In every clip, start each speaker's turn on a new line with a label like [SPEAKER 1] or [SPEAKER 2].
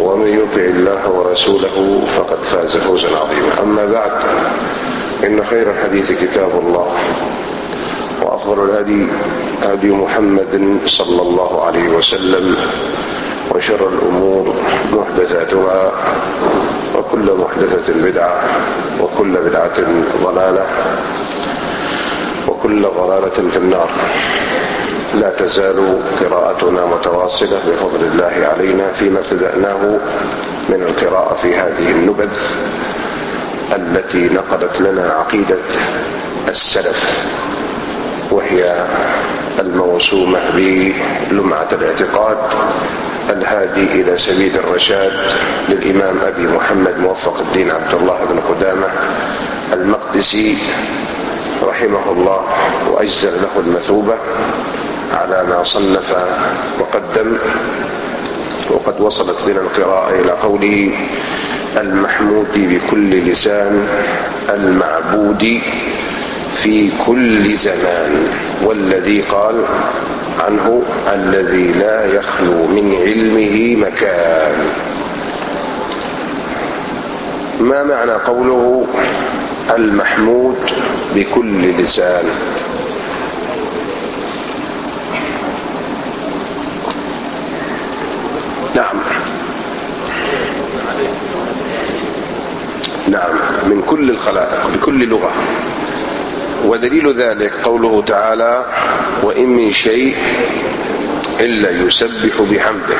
[SPEAKER 1] ومن يطع الله ورسوله فقد فاز فوزا عظيما أما بعد إن خير الحديث كتاب الله وأفضل الهدي هدي محمد صلى الله عليه وسلم وشر الأمور محدثاتها وكل محدثة بدعة وكل بدعة ضلالة وكل ضلالة في النار لا تزال قراءتنا متواصلة بفضل الله علينا فيما ابتدأناه من القراءة في هذه النبذ التي نقلت لنا عقيدة السلف وهي الموسومة بلمعة الاعتقاد الهادي إلى سبيل الرشاد للإمام أبي محمد موفق الدين عبد الله بن قدامة المقدسي رحمه الله وأجزل له المثوبة على ما صنف وقدم وقد وصلت بنا القراءة إلى قوله المحمود بكل لسان المعبود في كل زمان والذي قال عنه الذي لا يخلو من علمه مكان ما معنى قوله المحمود بكل لسان من كل الخلائق بكل لغة ودليل ذلك قوله تعالى وإن من شيء إلا يسبح بحمده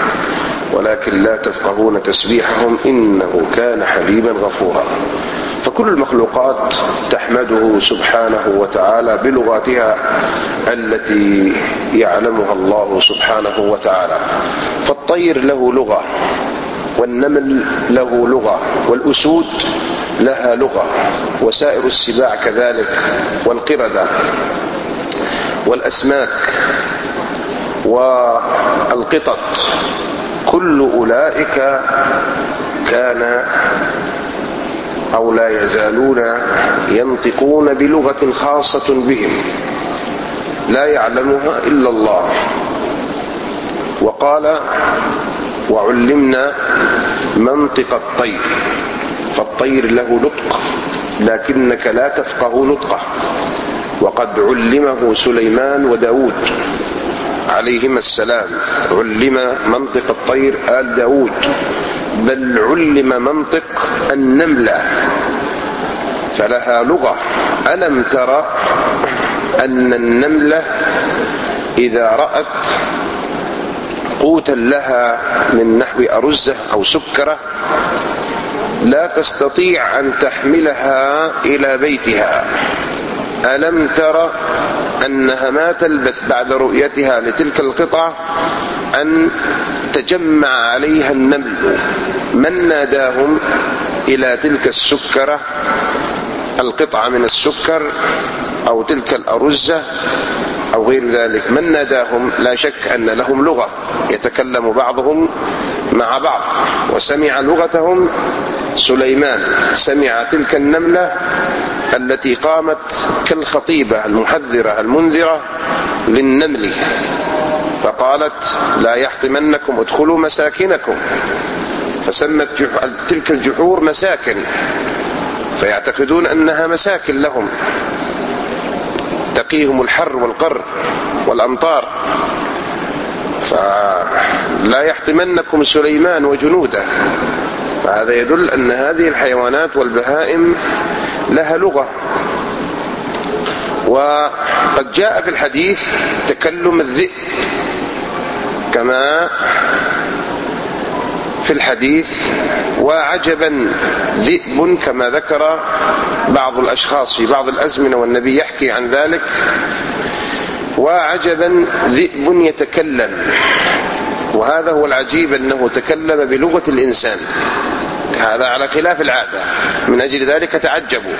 [SPEAKER 1] ولكن لا تفقهون تسبيحهم إنه كان حليما غفورا فكل المخلوقات تحمده سبحانه وتعالى بلغاتها التي يعلمها الله سبحانه وتعالى فالطير له لغة والنمل له لغة والأسود لها لغة وسائر السباع كذلك والقردة والأسماك والقطط كل أولئك كان أو لا يزالون ينطقون بلغة خاصة بهم لا يعلمها إلا الله وقال وعلمنا منطق الطير الطير له نطق لكنك لا تفقه نطقه وقد علمه سليمان وداود عليهما السلام علم منطق الطير آل داود بل علم منطق النملة فلها لغة ألم ترى أن النملة إذا رأت قوتا لها من نحو أرزة أو سكرة لا تستطيع أن تحملها إلى بيتها ألم ترى أنها ما تلبث بعد رؤيتها لتلك القطعة أن تجمع عليها النمل من ناداهم إلى تلك السكرة القطعة من السكر أو تلك الأرزة أو غير ذلك من ناداهم لا شك أن لهم لغة يتكلم بعضهم مع بعض وسمع لغتهم سليمان سمع تلك النملة التي قامت كالخطيبة المحذرة المنذرة للنمل فقالت لا يحطمنكم ادخلوا مساكنكم فسمت تلك الجحور مساكن فيعتقدون أنها مساكن لهم تقيهم الحر والقر والأمطار فلا يحطمنكم سليمان وجنوده فهذا يدل أن هذه الحيوانات والبهائم لها لغة وقد جاء في الحديث تكلم الذئب كما في الحديث وعجبا ذئب كما ذكر بعض الأشخاص في بعض الأزمنة والنبي يحكي عن ذلك وعجبا ذئب يتكلم وهذا هو العجيب أنه تكلم بلغة الإنسان هذا على خلاف العادة من أجل ذلك تعجبوا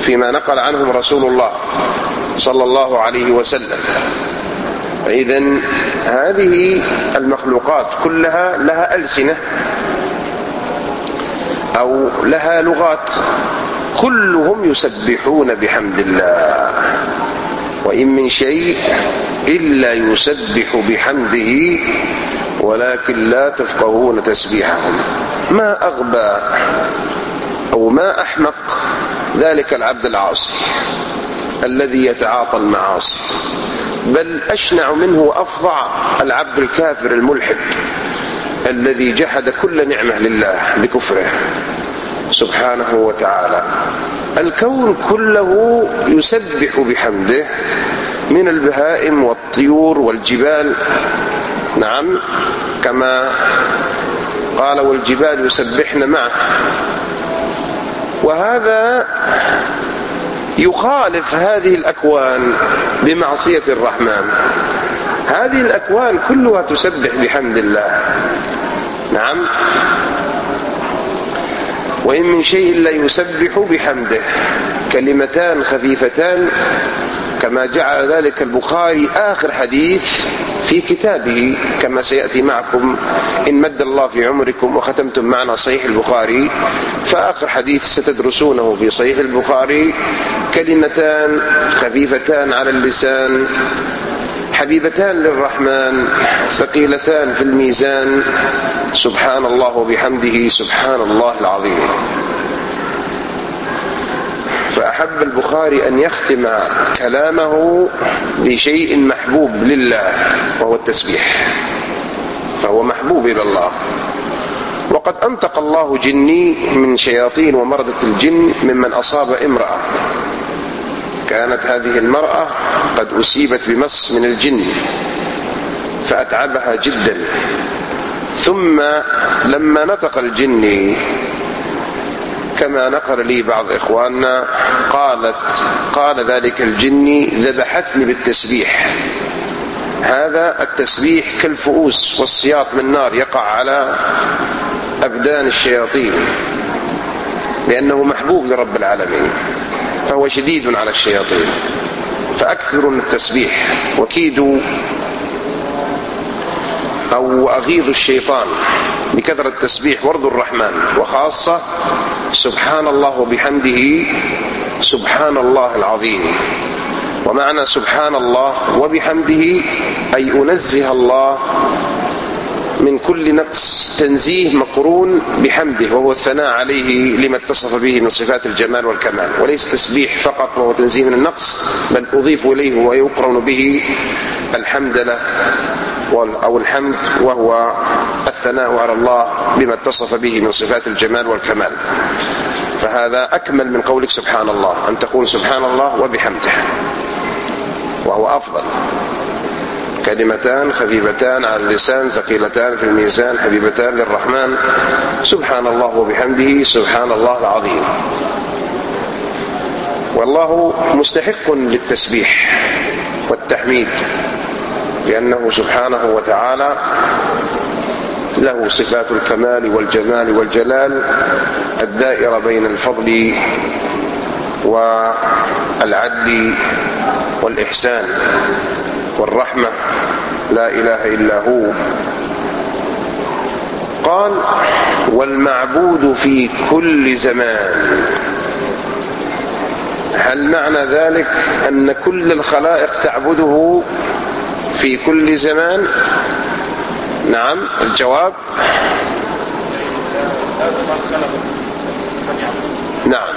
[SPEAKER 1] فيما نقل عنهم رسول الله صلى الله عليه وسلم إذا هذه المخلوقات كلها لها ألسنة أو لها لغات كلهم يسبحون بحمد الله وإن من شيء إلا يسبح بحمده ولكن لا تفقهون تسبيحهم ما أغبى أو ما أحمق ذلك العبد العاصي الذي يتعاطى المعاصي بل أشنع منه وأفظع العبد الكافر الملحد الذي جحد كل نعمة لله بكفره سبحانه وتعالى الكون كله يسبح بحمده من البهائم والطيور والجبال نعم كما قال والجبال يسبحن معه وهذا يخالف هذه الأكوان بمعصية الرحمن هذه الأكوان كلها تسبح بحمد الله نعم وإن من شيء لا يسبح بحمده كلمتان خفيفتان كما جعل ذلك البخاري آخر حديث في كتابه كما سيأتي معكم إن مد الله في عمركم وختمتم معنا صحيح البخاري فآخر حديث ستدرسونه في صحيح البخاري كلمتان خفيفتان على اللسان حبيبتان للرحمن ثقيلتان في الميزان سبحان الله وبحمده سبحان الله العظيم أحب البخاري أن يختم كلامه بشيء محبوب لله وهو التسبيح فهو محبوب إلى الله وقد أنتق الله جني من شياطين ومردة الجن ممن أصاب امرأة كانت هذه المرأة قد أصيبت بمص من الجن فأتعبها جدا ثم لما نطق الجني كما نقل لي بعض إخواننا قالت قال ذلك الجني ذبحتني بالتسبيح هذا التسبيح كالفؤوس والسياط من نار يقع على أبدان الشياطين لأنه محبوب لرب العالمين فهو شديد على الشياطين فأكثروا من التسبيح وكيدوا أو أغيظوا الشيطان لكثرة التسبيح ورد الرحمن وخاصة سبحان الله وبحمده سبحان الله العظيم ومعنى سبحان الله وبحمده أي أنزه الله من كل نقص تنزيه مقرون بحمده وهو الثناء عليه لما اتصف به من صفات الجمال والكمال وليس تسبيح فقط وهو تنزيه من النقص بل أضيف إليه ويقرن به الحمد له أو الحمد وهو الثناء على الله بما اتصف به من صفات الجمال والكمال فهذا أكمل من قولك سبحان الله أن تقول سبحان الله وبحمده وهو أفضل كلمتان خفيفتان على اللسان ثقيلتان في الميزان حبيبتان للرحمن سبحان الله وبحمده سبحان الله العظيم والله مستحق للتسبيح والتحميد لأنه سبحانه وتعالى له صفات الكمال والجمال والجلال الدائرة بين الفضل والعدل والإحسان والرحمة لا إله إلا هو قال والمعبود في كل زمان هل معنى ذلك أن كل الخلائق تعبده في كل زمان؟ نعم الجواب نعم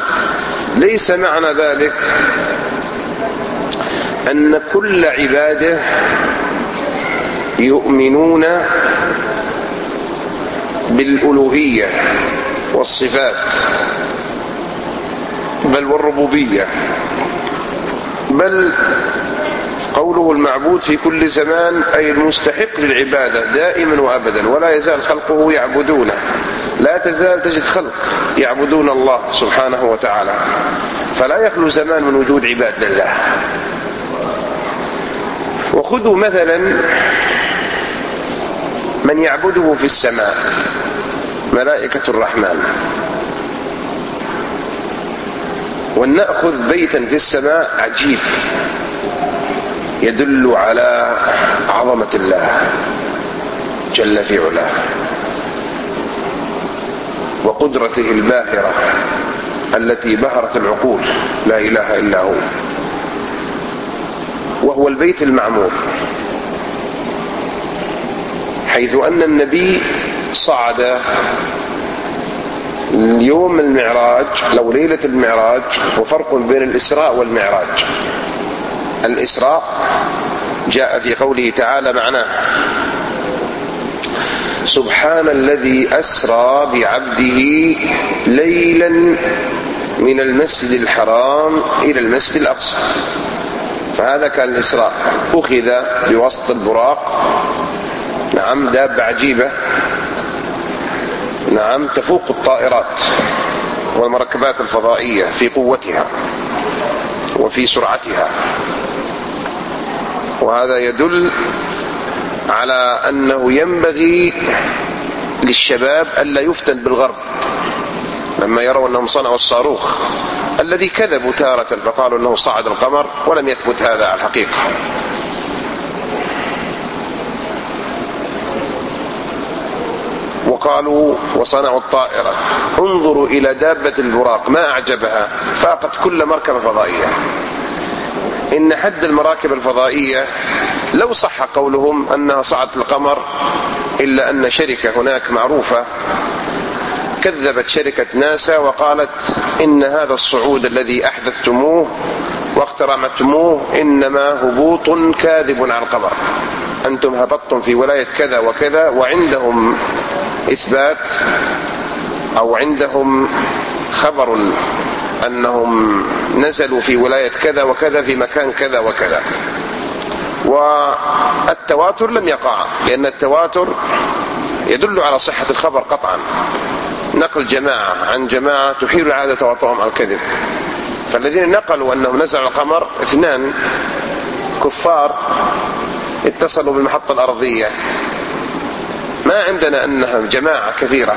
[SPEAKER 1] ليس معنى ذلك أن كل عباده يؤمنون بالألوهية والصفات بل والربوبية بل قوله المعبود في كل زمان أي المستحق للعبادة دائما وأبدا ولا يزال خلقه يعبدونه لا تزال تجد خلق يعبدون الله سبحانه وتعالى فلا يخلو زمان من وجود عباد لله وخذوا مثلا من يعبده في السماء ملائكة الرحمن ولنأخذ بيتا في السماء عجيب يدل على عظمة الله جل في علاه وقدرته الباهرة التي بهرت العقول لا إله إلا هو وهو البيت المعمور حيث أن النبي صعد يوم المعراج لو ليلة المعراج وفرق بين الإسراء والمعراج الإسراء جاء في قوله تعالى معناه سبحان الذي أسرى بعبده ليلا من المسجد الحرام إلى المسجد الأقصى فهذا كان الإسراء أخذ بوسط البراق نعم دابة عجيبة نعم تفوق الطائرات والمركبات الفضائية في قوتها وفي سرعتها وهذا يدل على أنه ينبغي للشباب ألا يفتن بالغرب لما يروا أنهم صنعوا الصاروخ الذي كذبوا تارة فقالوا أنه صعد القمر ولم يثبت هذا على الحقيقة وقالوا وصنعوا الطائرة انظروا إلى دابة البراق ما أعجبها فاقت كل مركبة فضائية إن حد المراكب الفضائية لو صح قولهم أنها صعدت القمر إلا أن شركة هناك معروفة كذبت شركة ناسا وقالت إن هذا الصعود الذي أحدثتموه واقترمتموه إنما هبوط كاذب عن القمر أنتم هبطتم في ولاية كذا وكذا وعندهم إثبات أو عندهم خبر أنهم نزلوا في ولاية كذا وكذا في مكان كذا وكذا والتواتر لم يقع لأن التواتر يدل على صحة الخبر قطعا نقل جماعة عن جماعة تحيل العاده تواطؤهم على الكذب فالذين نقلوا أنهم نزلوا القمر اثنان كفار اتصلوا بالمحطة الأرضية ما عندنا أنها جماعة كثيرة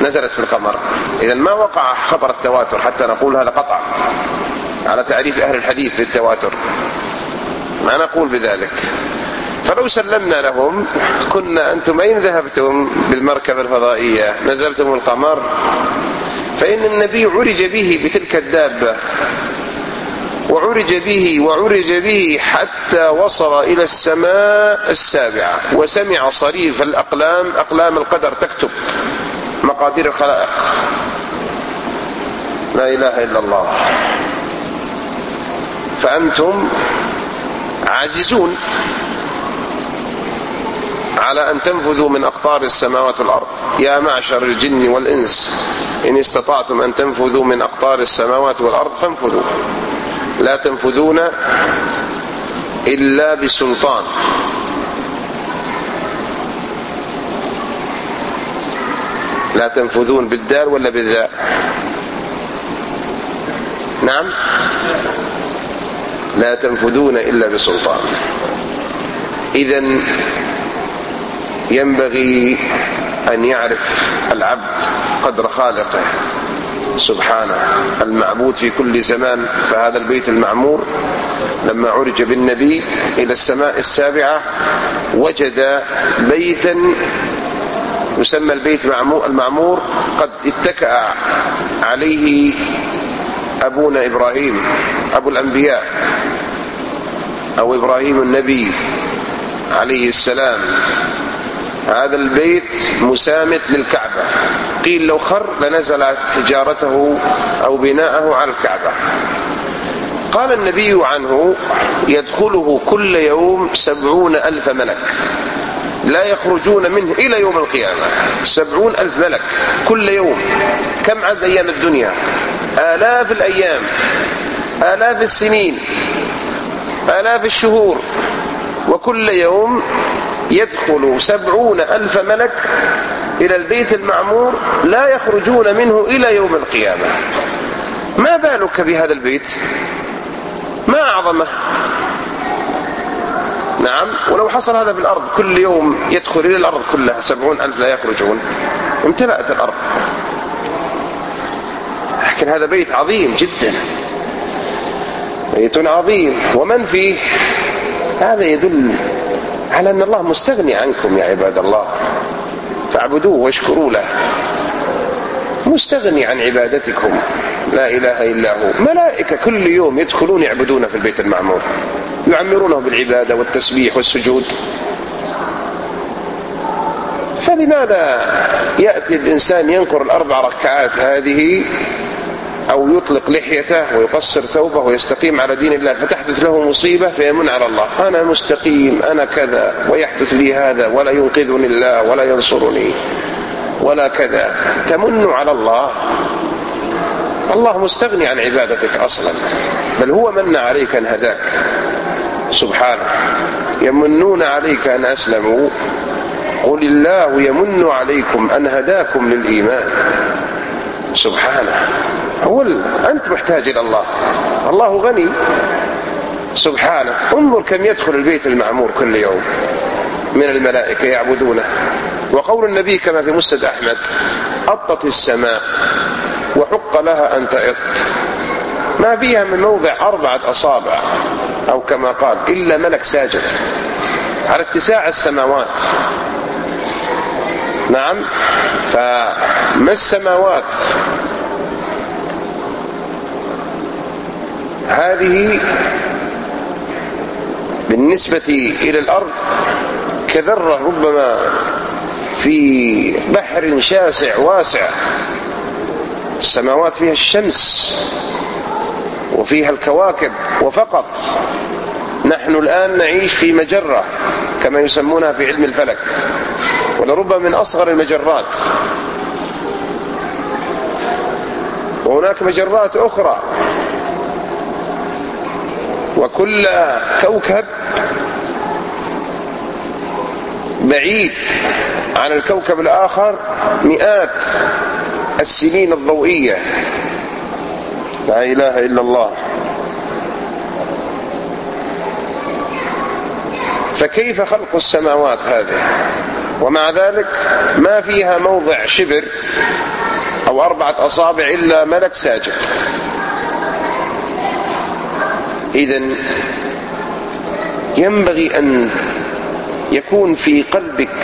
[SPEAKER 1] نزلت في القمر إذا ما وقع خبر التواتر حتى نقول هذا قطع على تعريف أهل الحديث للتواتر ما نقول بذلك فلو سلمنا لهم كنا أنتم أين ذهبتم بالمركبة الفضائية نزلتم القمر فإن النبي عرج به بتلك الدابة وعرج به وعرج به حتى وصل إلى السماء السابعة وسمع صريف الأقلام أقلام القدر تكتب مقادير الخلائق لا إله إلا الله فأنتم عاجزون على أن تنفذوا من أقطار السماوات والأرض يا معشر الجن والإنس إن استطعتم أن تنفذوا من أقطار السماوات والأرض فانفذوا لا تنفذون إلا بسلطان لا تنفذون بالدال ولا بالذاء نعم لا تنفذون إلا بسلطان اذا ينبغي أن يعرف العبد قدر خالقه سبحانه المعبود في كل زمان فهذا البيت المعمور لما عرج بالنبي إلى السماء السابعة وجد بيتا يسمى البيت المعمور قد اتكأ عليه أبونا إبراهيم أبو الأنبياء أو إبراهيم النبي عليه السلام هذا البيت مسامت للكعبة قيل لو خر لنزلت حجارته أو بناءه على الكعبة قال النبي عنه يدخله كل يوم سبعون ألف ملك لا يخرجون منه إلى يوم القيامة سبعون ألف ملك كل يوم كم عدد أيام الدنيا آلاف الأيام آلاف السنين آلاف الشهور وكل يوم يدخل سبعون ألف ملك إلى البيت المعمور لا يخرجون منه إلى يوم القيامة ما بالك بهذا البيت ما أعظمه نعم ولو حصل هذا في الأرض كل يوم يدخل إلى الأرض كلها سبعون ألف لا يخرجون امتلأت الأرض لكن هذا بيت عظيم جدا بيت عظيم ومن فيه هذا يدل على أن الله مستغني عنكم يا عباد الله فاعبدوه واشكروا له مستغني عن عبادتكم لا إله إلا هو ملائكة كل يوم يدخلون يعبدون في البيت المعمور يعمرونه بالعبادة والتسبيح والسجود فلماذا يأتي الإنسان ينكر الأربع ركعات هذه أو يطلق لحيته ويقصر ثوبه ويستقيم على دين الله فتحدث له مصيبة فيمن على الله أنا مستقيم أنا كذا ويحدث لي هذا ولا ينقذني الله ولا ينصرني ولا كذا تمن على الله الله مستغني عن عبادتك أصلا بل هو من عليك أن هداك سبحانه يمنون عليك أن أسلموا قل الله يمن عليكم أن هداكم للإيمان سبحانه هو أنت محتاج إلى الله الله غني سبحانه انظر كم يدخل البيت المعمور كل يوم من الملائكة يعبدونه وقول النبي كما في مسند أحمد أطت السماء وحق لها أن تئط ما فيها من موضع أربعة أصابع أو كما قال إلا ملك ساجد على اتساع السماوات نعم فما السماوات هذه بالنسبة إلى الأرض كذرة ربما في بحر شاسع واسع السماوات فيها الشمس وفيها الكواكب وفقط نحن الآن نعيش في مجرة كما يسمونها في علم الفلك ولربما من أصغر المجرات وهناك مجرات أخرى وكل كوكب بعيد عن الكوكب الآخر مئات السنين الضوئية لا إله إلا الله فكيف خلق السماوات هذه ومع ذلك ما فيها موضع شبر أو أربعة أصابع إلا ملك ساجد إذا ينبغي أن يكون في قلبك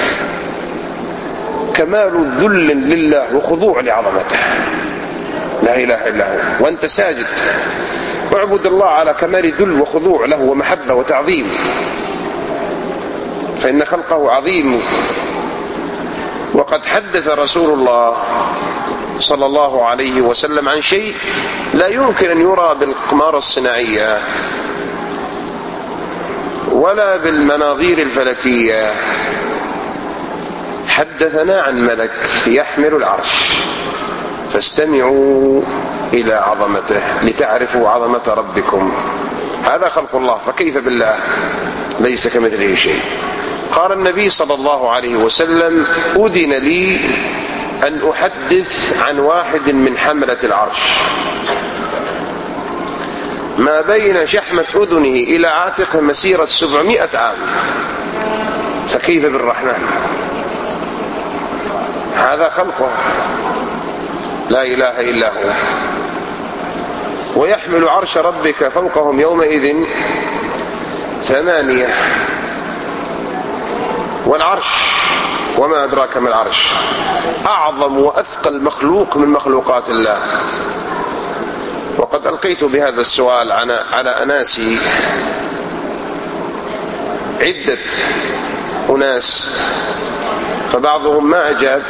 [SPEAKER 1] كمال ذل لله وخضوع لعظمته لا إله إلا هو وأنت ساجد اعبد الله على كمال ذل وخضوع له ومحبة وتعظيم فإن خلقه عظيم وقد حدث رسول الله صلى الله عليه وسلم عن شيء لا يمكن أن يرى بالقمار الصناعية ولا بالمناظير الفلكية حدثنا عن ملك يحمل العرش فاستمعوا إلى عظمته لتعرفوا عظمة ربكم هذا خلق الله فكيف بالله ليس كمثله شيء قال النبي صلى الله عليه وسلم أذن لي أن أحدث عن واحد من حملة العرش ما بين شحمة أذنه إلى عاتقه مسيرة سبعمائة عام فكيف بالرحمن هذا خلقه لا إله إلا هو ويحمل عرش ربك فوقهم يومئذ ثمانية والعرش وما أدراك ما العرش أعظم وأثقل مخلوق من مخلوقات الله وقد ألقيت بهذا السؤال على أناسي عدة أناس فبعضهم ما أجاب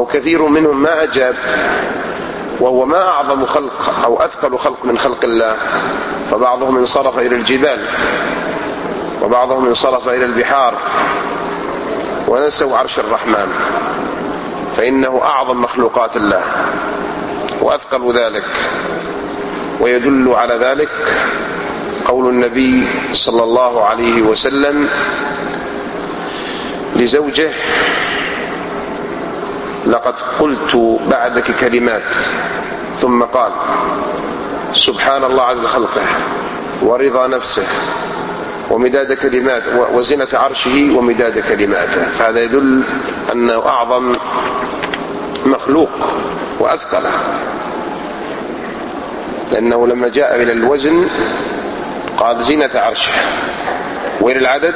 [SPEAKER 1] أو كثير منهم ما أجاب وهو ما أعظم خلق أو أثقل خلق من خلق الله فبعضهم انصرف إلى الجبال وبعضهم انصرف إلى البحار ونسوا عرش الرحمن فإنه أعظم مخلوقات الله وأثقل ذلك ويدل على ذلك قول النبي صلى الله عليه وسلم لزوجه لقد قلت بعدك كلمات ثم قال سبحان الله عدد خلقه ورضا نفسه ومداد كلمات وزنة عرشه ومداد كلماته فهذا يدل أنه أعظم مخلوق وأثقله لأنه لما جاء إلى الوزن قال زينة عرشه وإلى العدد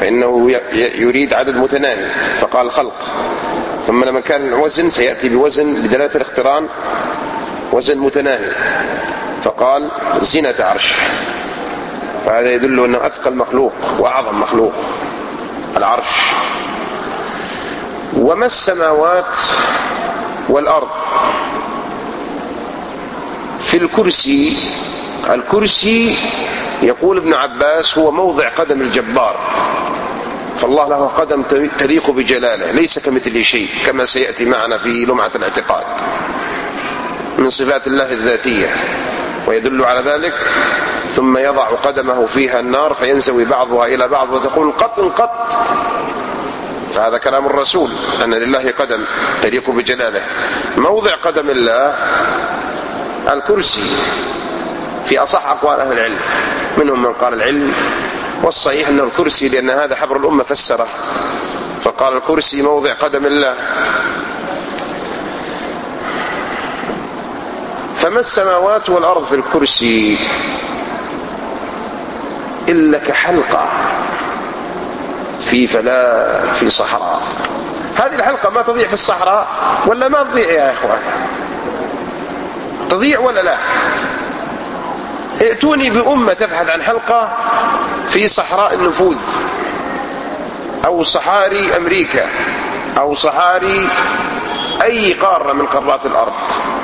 [SPEAKER 1] فإنه يريد عدد متناهي فقال خلق ثم لما كان الوزن سيأتي بوزن بدلالة الاقتران وزن متناهي فقال زنة عرش فهذا يدل أنه أثقل مخلوق وأعظم مخلوق العرش وما السماوات والأرض في الكرسي الكرسي يقول ابن عباس هو موضع قدم الجبار فالله له قدم تليق بجلاله ليس كمثله شيء كما سيأتي معنا في لمعة الاعتقاد من صفات الله الذاتية ويدل على ذلك ثم يضع قدمه فيها النار فينزوي بعضها إلى بعض وتقول قط قط فهذا كلام الرسول أن لله قدم تليق بجلاله موضع قدم الله الكرسي في أصح أقوال أهل العلم منهم من قال العلم والصحيح أنه الكرسي لأن هذا حبر الأمة فسره فقال الكرسي موضع قدم الله فما السماوات والأرض في الكرسي إلا كحلقة في فلاة في صحراء هذه الحلقة ما تضيع في الصحراء ولا ما تضيع يا إخوان تضيع ولا لا ائتوني بأمة تبحث عن حلقة في صحراء النفوذ أو صحاري أمريكا أو صحاري أي قارة من قارات الأرض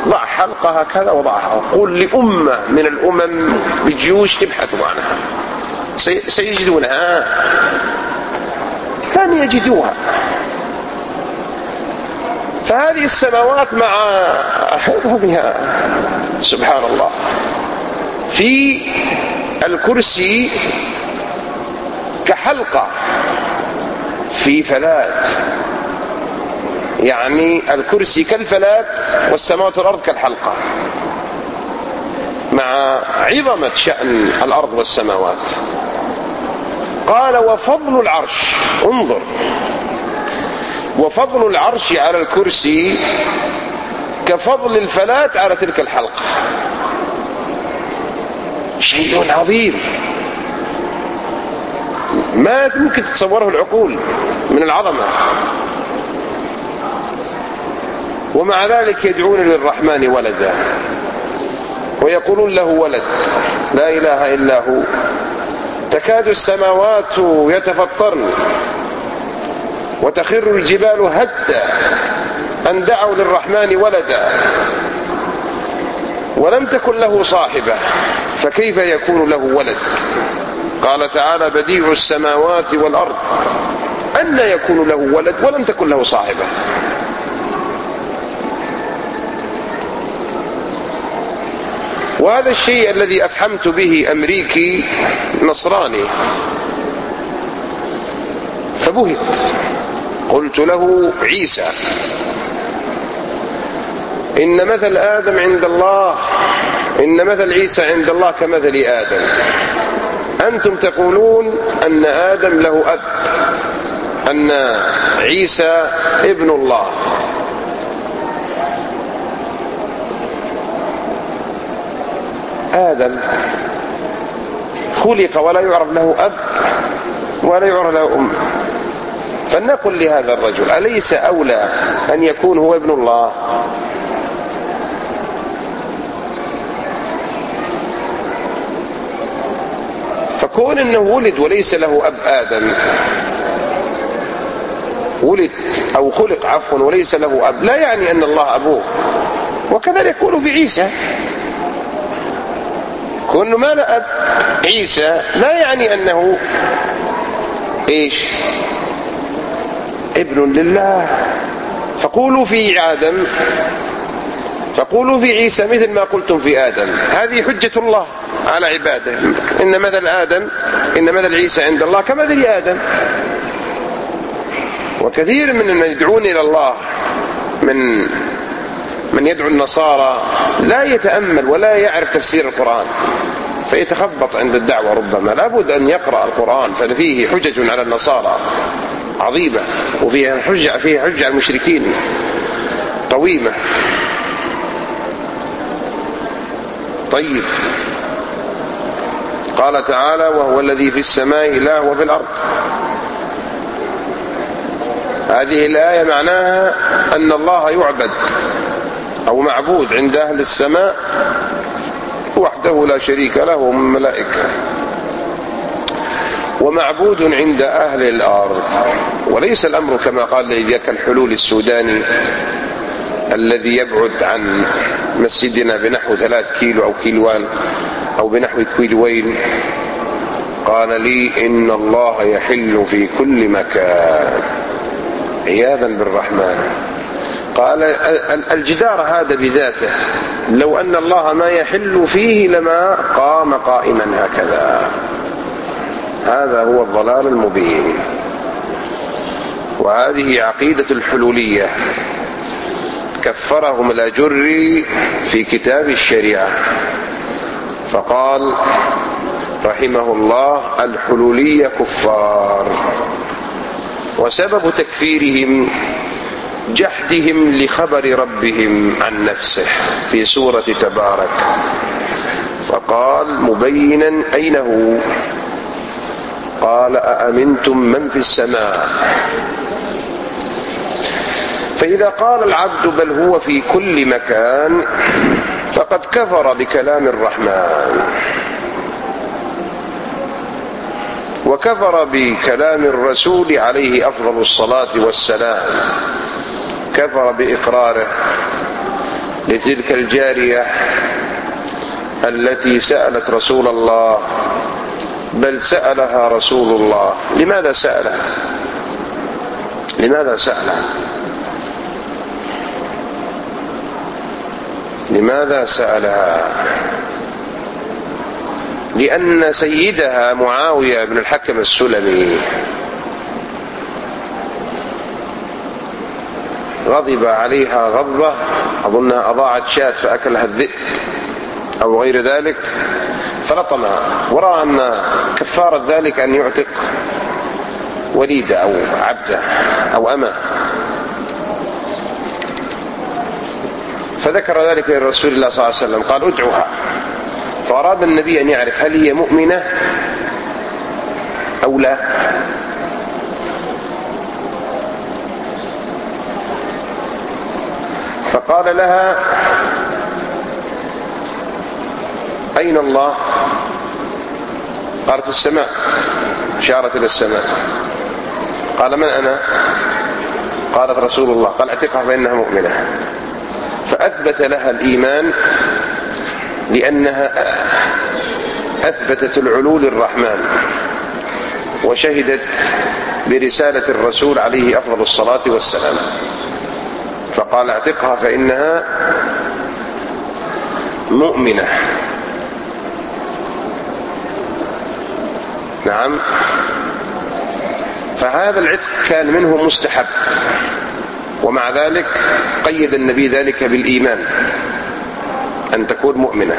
[SPEAKER 1] ضع حلقة هكذا وضعها وقول لأمة من الأمم بجيوش تبحثوا عنها سيجدونها لن يجدوها فهذه السماوات مع عظمها سبحان الله في الكرسي كحلقة في فلات يعني الكرسي كالفلات والسماوات والأرض كالحلقة مع عظمة شأن الأرض والسماوات قال وفضل العرش انظر وفضل العرش على الكرسي كفضل الفلاة على تلك الحلقة شيء عظيم ما ممكن تتصوره العقول من العظمة ومع ذلك يدعون للرحمن ولدا ويقولون له ولد لا إله إلا هو تكاد السماوات يتفطرن وتخر الجبال هدا أن دعوا للرحمن ولدا ولم تكن له صاحبة فكيف يكون له ولد قال تعالى بديع السماوات والأرض أن يكون له ولد ولم تكن له صاحبة وهذا الشيء الذي أفحمت به أمريكي نصراني فبهت قلت له عيسى إن مثل آدم عند الله إن مثل عيسى عند الله كمثل آدم أنتم تقولون أن آدم له أب أن عيسى ابن الله آدم خلق ولا يعرف له أب ولا يعرف له أم فلنقل لهذا الرجل أليس أولى أن يكون هو ابن الله كون انه ولد وليس له اب ادم ولد او خلق عفوا وليس له اب لا يعني ان الله ابوه وكذلك يقول في عيسى كونه ما له اب عيسى لا يعني انه ايش ابن لله فقولوا في آدم فقولوا في عيسى مثل ما قلتم في آدم هذه حجة الله على عباده إن مثل آدم إن مثل عيسى عند الله كمثل آدم وكثير من من يدعون إلى الله من من يدعو النصارى لا يتأمل ولا يعرف تفسير القرآن فيتخبط عند الدعوة ربما لابد أن يقرأ القرآن ففيه حجج على النصارى عظيمة وفيها حجة فيها حجة على المشركين قويمة طيب قال تعالى وهو الذي في السماء إله وفي الأرض هذه الآية معناها أن الله يعبد أو معبود عند أهل السماء وحده لا شريك له من ملائكة ومعبود عند أهل الأرض وليس الأمر كما قال ذاك الحلول السوداني الذي يبعد عن مسجدنا بنحو ثلاث كيلو أو كيلوان أو بنحو كويلوين قال لي إن الله يحل في كل مكان عياذا بالرحمن قال الجدار هذا بذاته لو أن الله ما يحل فيه لما قام قائما هكذا هذا هو الضلال المبين وهذه عقيدة الحلولية كفرهم الأجر في كتاب الشريعة فقال رحمه الله الحلولية كفار وسبب تكفيرهم جحدهم لخبر ربهم عن نفسه في سورة تبارك فقال مبينا أين هو قال أأمنتم من في السماء فإذا قال العبد بل هو في كل مكان فقد كفر بكلام الرحمن وكفر بكلام الرسول عليه افضل الصلاه والسلام كفر باقراره لتلك الجاريه التي سالت رسول الله بل سالها رسول الله لماذا سالها لماذا سالها لماذا سالها لان سيدها معاويه بن الحكم السلمي غضب عليها غضبه اظنها اضاعت شاة فاكلها الذئب او غير ذلك فلطمها وراى ان كفاره ذلك ان يعتق وليده او عبده او امه فذكر ذلك لرسول الله صلى الله عليه وسلم قال ادعوها فأراد النبي أن يعرف هل هي مؤمنة أو لا فقال لها أين الله قالت السماء اشارت إلى السماء قال من أنا قالت رسول الله قال اعتقها فإنها مؤمنة فأثبت لها الإيمان لأنها أثبتت العلو للرحمن وشهدت برسالة الرسول عليه أفضل الصلاة والسلام فقال اعتقها فإنها مؤمنة نعم فهذا العتق كان منه مستحب ومع ذلك قيد النبي ذلك بالإيمان أن تكون مؤمنة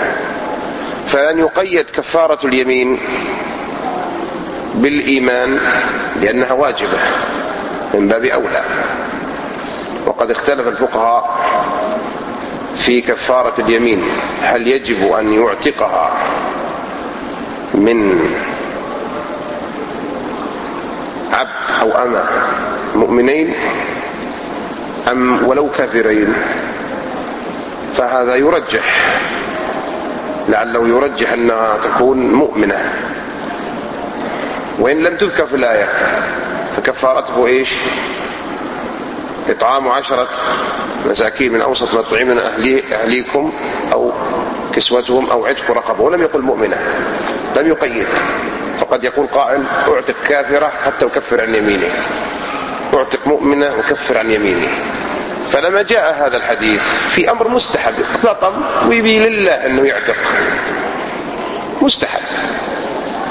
[SPEAKER 1] فأن يقيد كفارة اليمين بالإيمان لأنها واجبة من باب أولى وقد اختلف الفقهاء في كفارة اليمين هل يجب أن يعتقها من عبد أو أمة مؤمنين أم ولو كثيرين فهذا يرجح لعله يرجح أنها تكون مؤمنة وإن لم تذكر في الآية فكفارته إيش إطعام عشرة مساكين من أوسط ما تطعمون أهلي أهليكم أو كسوتهم أو عتق رقبة ولم يقل مؤمنة لم يقيد فقد يقول قائل أعتق كافرة حتى أكفر عن يمينه تعتق مؤمنا وكفر عن يمينه فلما جاء هذا الحديث في أمر مستحب اطلقا ويبي لله أنه يعتق مستحب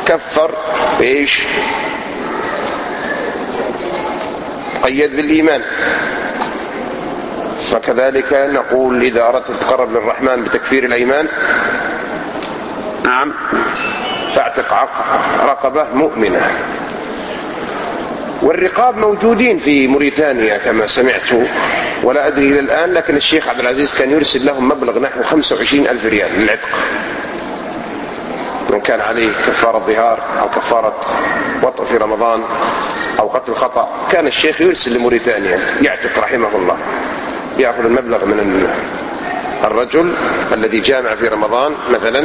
[SPEAKER 1] كفر بإيش قيد بالإيمان فكذلك نقول إذا أردت أن تقرب للرحمن بتكفير الأيمان نعم فاعتق رقبة مؤمنة والرقاب موجودين في موريتانيا كما سمعت ولا أدري إلى الآن لكن الشيخ عبد العزيز كان يرسل لهم مبلغ نحو 25 ألف ريال للعتق من كان عليه كفارة ظهار أو كفارة وطأ في رمضان أو قتل خطأ كان الشيخ يرسل لموريتانيا يعتق رحمه الله يأخذ المبلغ من الرجل الذي جامع في رمضان مثلا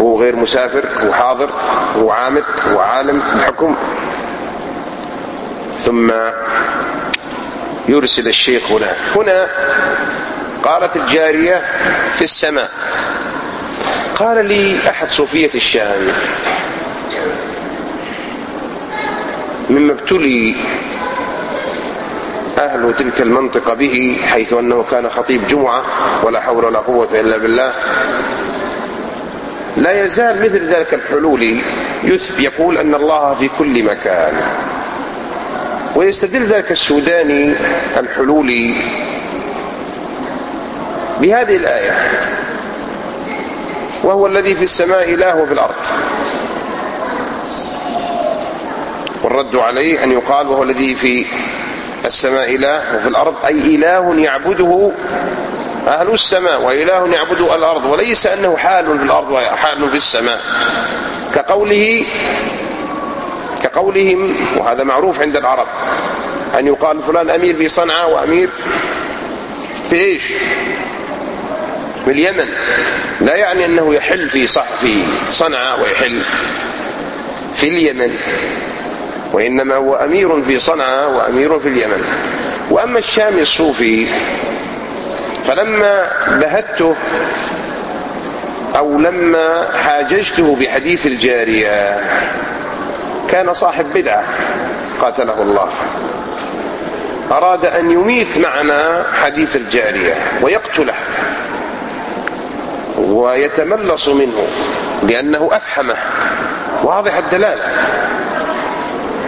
[SPEAKER 1] هو غير مسافر هو حاضر هو عامد هو عالم بحكم ثم يرسل الشيخ هناك هنا قالت الجارية في السماء قال لي أحد صوفية الشام مما ابتلي أهل تلك المنطقة به حيث أنه كان خطيب جمعة ولا حول ولا قوة إلا بالله لا يزال مثل ذلك الحلولي يقول أن الله في كل مكان ويستدل ذلك السوداني الحلولي بهذه الآية وهو الذي في السماء إله في الأرض والرد عليه أن يقال وهو الذي في السماء إله وفي الأرض أي إله يعبده أهل السماء وإله يعبد الأرض وليس أنه حال في الأرض وحال في السماء كقوله كقولهم وهذا معروف عند العرب أن يقال فلان أمير في صنعاء وأمير في إيش في اليمن لا يعني أنه يحل في, صح في صنعاء ويحل في اليمن وإنما هو أمير في صنعاء وأمير في اليمن وأما الشام الصوفي فلما بهته أو لما حاججته بحديث الجارية كان صاحب بدعة قاتله الله أراد أن يميت معنا حديث الجارية ويقتله ويتملص منه لأنه أفحمه واضح الدلالة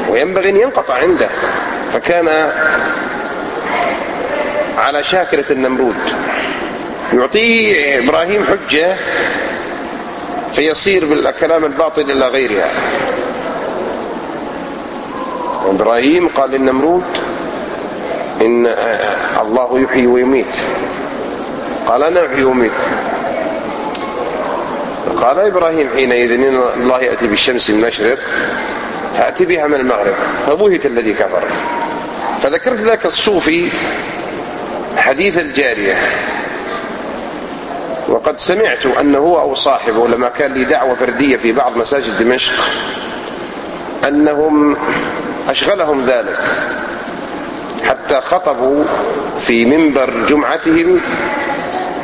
[SPEAKER 1] وينبغي أن ينقطع عنده فكان على شاكلة النمرود يعطيه إبراهيم حجة فيصير بالكلام الباطل إلى غيرها وإبراهيم قال للنمرود إن الله يحيي ويميت قال أنا أحيي ويميت قال إبراهيم حينئذ إن الله يأتي بالشمس من المشرق فأتي بها من المغرب فبهت الذي كفر فذكرت لك الصوفي حديث الجارية وقد سمعت أنه هو أو صاحبه لما كان لي دعوة فردية في بعض مساجد دمشق أنهم أشغلهم ذلك حتى خطبوا في منبر جمعتهم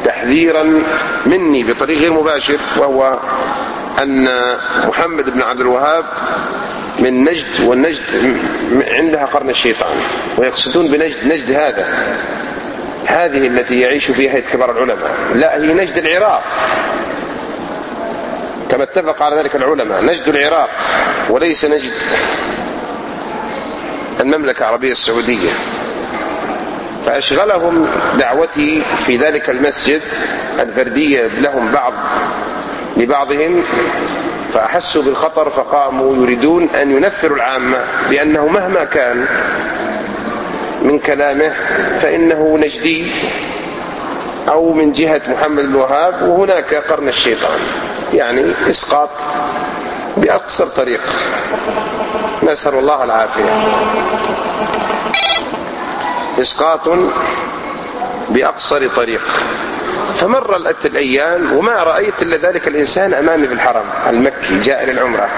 [SPEAKER 1] تحذيرا مني بطريق غير مباشر وهو أن محمد بن عبد الوهاب من نجد والنجد عندها قرن الشيطان ويقصدون بنجد نجد هذا هذه التي يعيش فيها كبار العلماء لا هي نجد العراق كما اتفق على ذلك العلماء نجد العراق وليس نجد المملكة العربية السعودية فأشغلهم دعوتي في ذلك المسجد الفردية لهم بعض لبعضهم فأحسوا بالخطر فقاموا يريدون أن ينفروا العامة بأنه مهما كان من كلامه فإنه نجدي أو من جهة محمد الوهاب وهناك قرن الشيطان يعني إسقاط بأقصر طريق نسأل الله العافية إسقاط بأقصر طريق فمر الأيام وما رأيت إلا ذلك الإنسان أمامي في الحرم المكي جاء للعمرة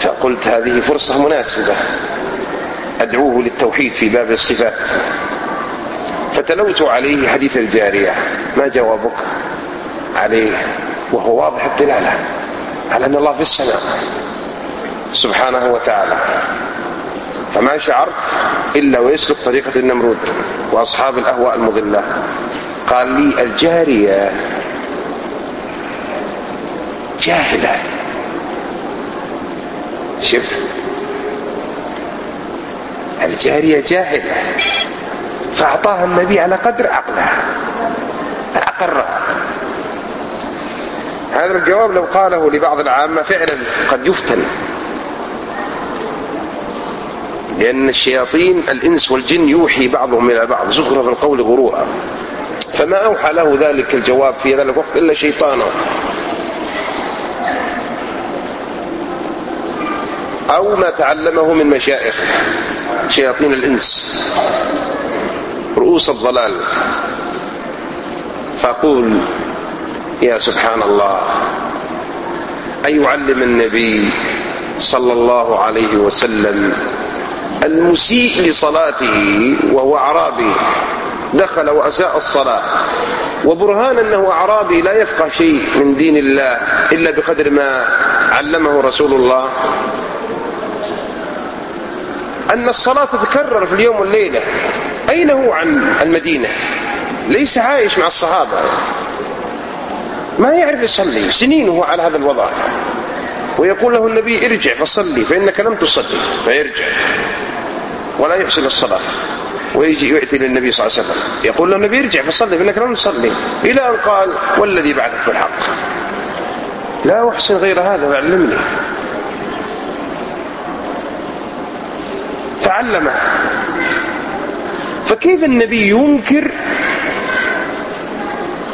[SPEAKER 1] فقلت هذه فرصة مناسبة أدعوه للتوحيد في باب الصفات فتلوت عليه حديث الجارية ما جوابك عليه وهو واضح الدلالة على أن الله في السماء سبحانه وتعالى فما شعرت إلا ويسلك طريقة النمرود وأصحاب الأهواء المضلة قال لي الجارية جاهلة شف الجارية جاهلة فأعطاها النبي على قدر عقلها أقر هذا الجواب لو قاله لبعض العامة فعلا قد يفتن لأن الشياطين الإنس والجن يوحي بعضهم إلى بعض زخرف القول غرورا فما أوحى له ذلك الجواب في ذلك الوقت إلا شيطانه أو ما تعلمه من مشائخ شياطين الإنس رؤوس الضلال فأقول يا سبحان الله أن يعلم النبي صلى الله عليه وسلم المسيء لصلاته وهو أعرابي دخل وأساء الصلاة وبرهان أنه أعرابي لا يفقه شيء من دين الله إلا بقدر ما علمه رسول الله أن الصلاة تتكرر في اليوم والليلة أين هو عن المدينة ليس عايش مع الصحابة ما يعرف يصلي سنين هو على هذا الوضع ويقول له النبي ارجع فصلي فإنك لم تصلي فيرجع ولا يحسن الصلاة ويجي يأتي للنبي صلى الله عليه وسلم يقول له النبي ارجع فصلي فإنك لم تصلي إلى أن قال والذي بعثك بالحق لا أحسن غير هذا فعلمني فعلمه فكيف النبي ينكر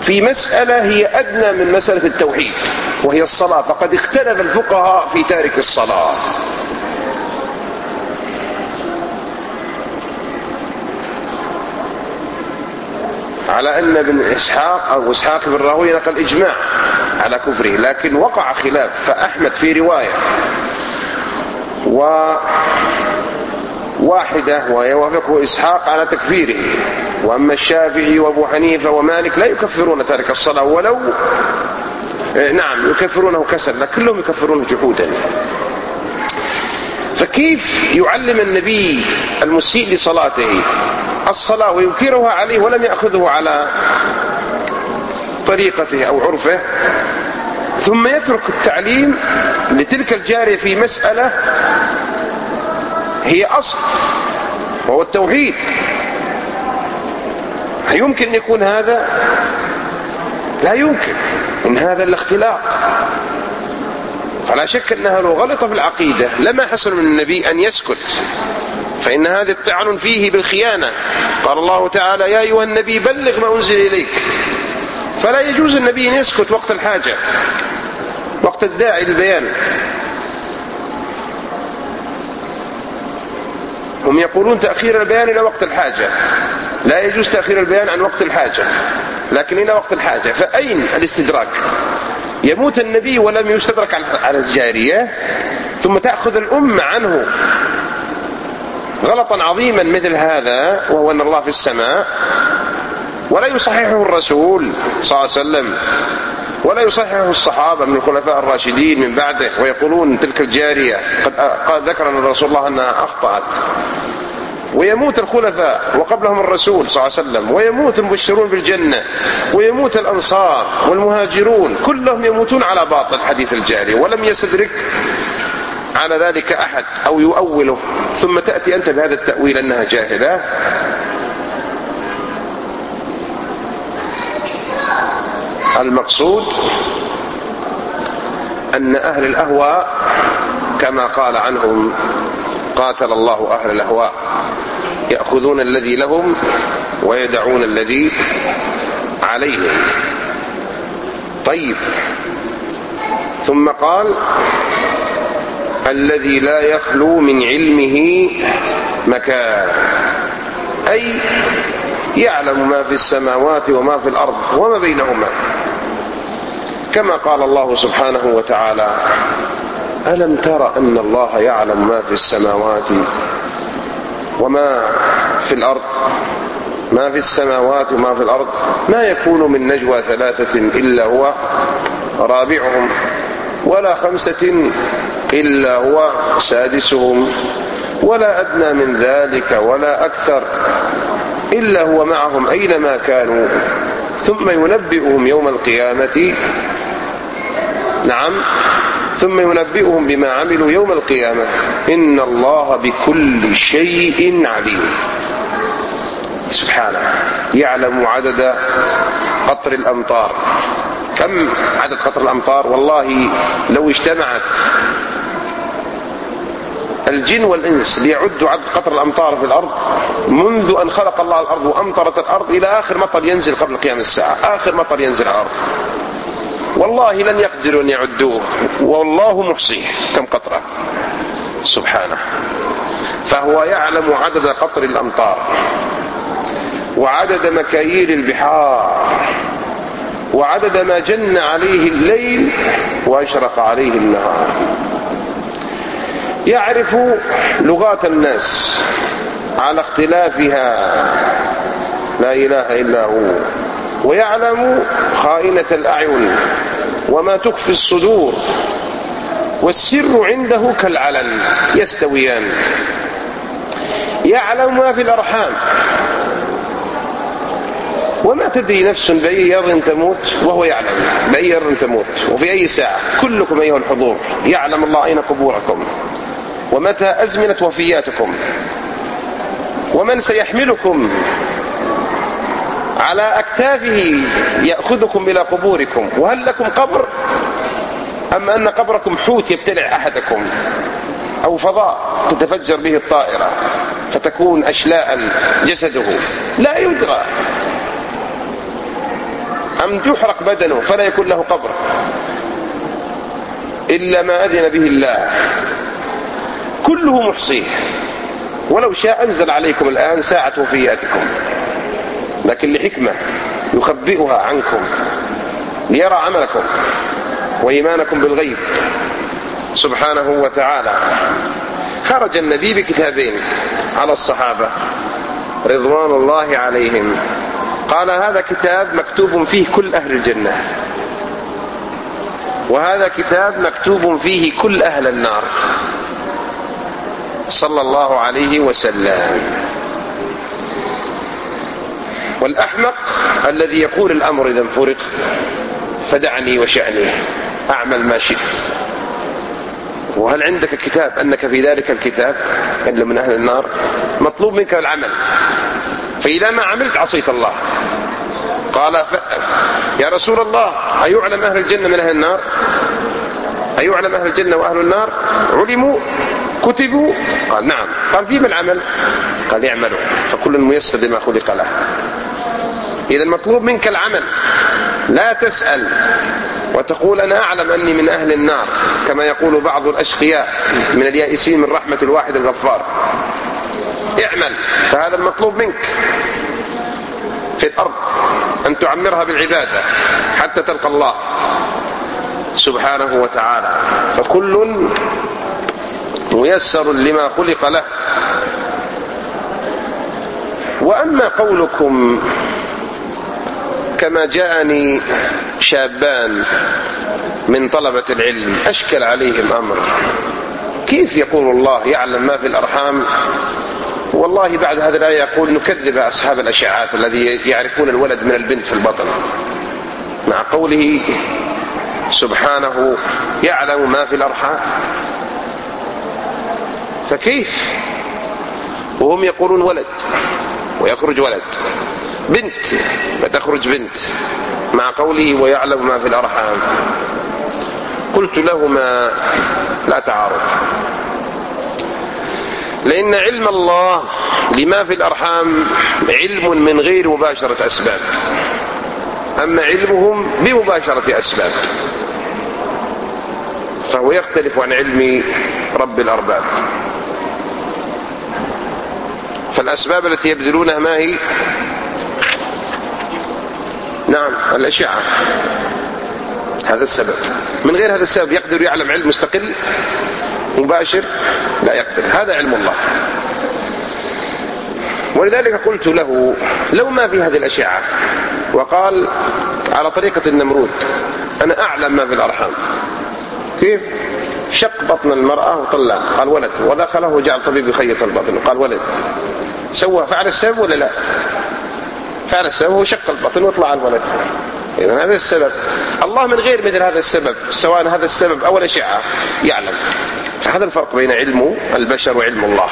[SPEAKER 1] في مسألة هي أدنى من مسألة التوحيد وهي الصلاة فقد اختلف الفقهاء في تارك الصلاة على أن ابن إسحاق أو إسحاق بن راهوية نقل إجماع على كفره لكن وقع خلاف فأحمد في رواية وواحدة ويوافقه إسحاق على تكفيره وأما الشافعي وأبو حنيفة ومالك لا يكفرون تارك الصلاة ولو آه، نعم يكفرونه كسلا كلهم يكفرونه جحودا فكيف يعلم النبي المسيء لصلاته الصلاة وينكرها عليه ولم يأخذه على طريقته أو عرفه ثم يترك التعليم لتلك الجارية في مسألة هي أصل وهو التوحيد يمكن أن يكون هذا لا يمكن إن هذا الاختلاط فلا شك أنها لو غلط في العقيدة لما حصل من النبي أن يسكت فإن هذا الطعن فيه بالخيانة قال الله تعالى يا أيها النبي بلغ ما أنزل إليك فلا يجوز النبي أن يسكت وقت الحاجة وقت الداعي للبيان هم يقولون تأخير البيان إلى وقت الحاجة لا يجوز تأخير البيان عن وقت الحاجة لكن إلى وقت الحاجة فأين الاستدراك يموت النبي ولم يستدرك على الجارية ثم تأخذ الأمة عنه غلطا عظيما مثل هذا وهو أن الله في السماء ولا يصححه الرسول صلى الله عليه وسلم ولا يصححه الصحابة من الخلفاء الراشدين من بعده ويقولون تلك الجارية قد ذكر رسول الله أنها أخطأت ويموت الخلفاء وقبلهم الرسول صلى الله عليه وسلم ويموت المبشرون بالجنة ويموت الأنصار والمهاجرون كلهم يموتون على باطل حديث الجارية ولم يستدرك على ذلك أحد أو يؤوله ثم تأتي أنت بهذا التأويل أنها جاهلة المقصود أن أهل الأهواء كما قال عنهم قاتل الله أهل الأهواء يأخذون الذي لهم ويدعون الذي عليهم طيب ثم قال الذي لا يخلو من علمه مكان أي يعلم ما في السماوات وما في الأرض وما بينهما كما قال الله سبحانه وتعالى ألم تر أن الله يعلم ما في السماوات وما في الأرض ما في السماوات وما في الأرض ما يكون من نجوى ثلاثة إلا هو رابعهم ولا خمسة إلا هو سادسهم ولا أدنى من ذلك ولا أكثر إلا هو معهم أينما كانوا ثم ينبئهم يوم القيامة نعم ثم ينبئهم بما عملوا يوم القيامة إن الله بكل شيء عليم سبحانه يعلم عدد قطر الأمطار كم عدد قطر الأمطار والله لو اجتمعت الجن والإنس ليعدوا عد قطر الأمطار في الأرض منذ أن خلق الله الأرض وأمطرت الأرض إلى آخر مطر ينزل قبل قيام الساعة آخر مطر ينزل على الأرض والله لن يقدروا أن يعدوه والله محصيه كم قطرة سبحانه فهو يعلم عدد قطر الأمطار وعدد مكاييل البحار وعدد ما جن عليه الليل وأشرق عليه النهار يعرف لغات الناس على اختلافها لا إله إلا هو ويعلم خائنة الأعين وما تخفي الصدور والسر عنده كالعلن يستويان يعلم ما في الأرحام وما تدري نفس بأي ير تموت وهو يعلم بأي ير تموت وفي أي ساعة كلكم أيها الحضور يعلم الله أين قبوركم ومتى أزمنة وفياتكم ومن سيحملكم على أكتافه يأخذكم إلى قبوركم وهل لكم قبر أم أن قبركم حوت يبتلع أحدكم أو فضاء تتفجر به الطائرة فتكون أشلاء جسده لا يدرى أم يحرق بدنه فلا يكون له قبر إلا ما أذن به الله كله محصيه ولو شاء أنزل عليكم الآن ساعة وفياتكم لكن لحكمة يخبئها عنكم ليرى عملكم وإيمانكم بالغيب سبحانه وتعالى خرج النبي بكتابين على الصحابة رضوان الله عليهم قال هذا كتاب مكتوب فيه كل أهل الجنة وهذا كتاب مكتوب فيه كل أهل النار صلى الله عليه وسلم والأحمق الذي يقول الأمر إذا انفرق فدعني وشأني أعمل ما شئت وهل عندك كتاب أنك في ذلك الكتاب إلا من أهل النار مطلوب منك العمل فإذا ما عملت عصيت الله قال ف... يا رسول الله أيعلم أهل الجنة من أهل النار أيعلم أهل الجنة وأهل النار علموا كتبوا قال نعم قال فيما العمل قال اعملوا فكل ميسر لما خلق له إذا مطلوب منك العمل لا تسأل وتقول أنا أعلم أني من أهل النار كما يقول بعض الأشقياء من اليائسين من رحمة الواحد الغفار اعمل فهذا المطلوب منك في الأرض أن تعمرها بالعبادة حتى تلقى الله سبحانه وتعالى فكل ميسر لما خلق له واما قولكم كما جاءني شابان من طلبه العلم اشكل عليهم امر كيف يقول الله يعلم ما في الارحام والله بعد هذا الآية يقول نكذب أصحاب الأشعات الذي يعرفون الولد من البنت في البطن مع قوله سبحانه يعلم ما في الأرحام فكيف وهم يقولون ولد ويخرج ولد بنت فتخرج بنت مع قوله ويعلم ما في الأرحام قلت لهما لا تعارض لأن علم الله لما في الأرحام علم من غير مباشرة أسباب أما علمهم بمباشرة أسباب فهو يختلف عن علم رب الأرباب فالأسباب التي يبذلونها ما هي نعم الأشعة هذا السبب من غير هذا السبب يقدر يعلم علم مستقل مباشر لا يقدر هذا علم الله ولذلك قلت له لو ما في هذه الأشعة وقال على طريقة النمرود أنا أعلم ما في الأرحام كيف شق بطن المرأة وطلع قال ولد ودخله وجعل الطبيب يخيط البطن قال ولد سوى فعل السبب ولا لا فعل السبب وشق البطن وطلع الولد إذا هذا السبب الله من غير مثل هذا السبب سواء هذا السبب أو الأشعة يعلم فهذا الفرق بين علم البشر وعلم الله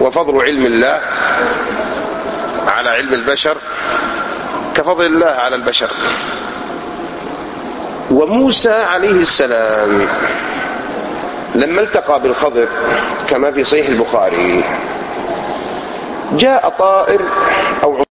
[SPEAKER 1] وفضل علم الله على علم البشر كفضل الله على البشر وموسى عليه السلام لما التقى بالخضر كما في صحيح البخاري جاء طائر أو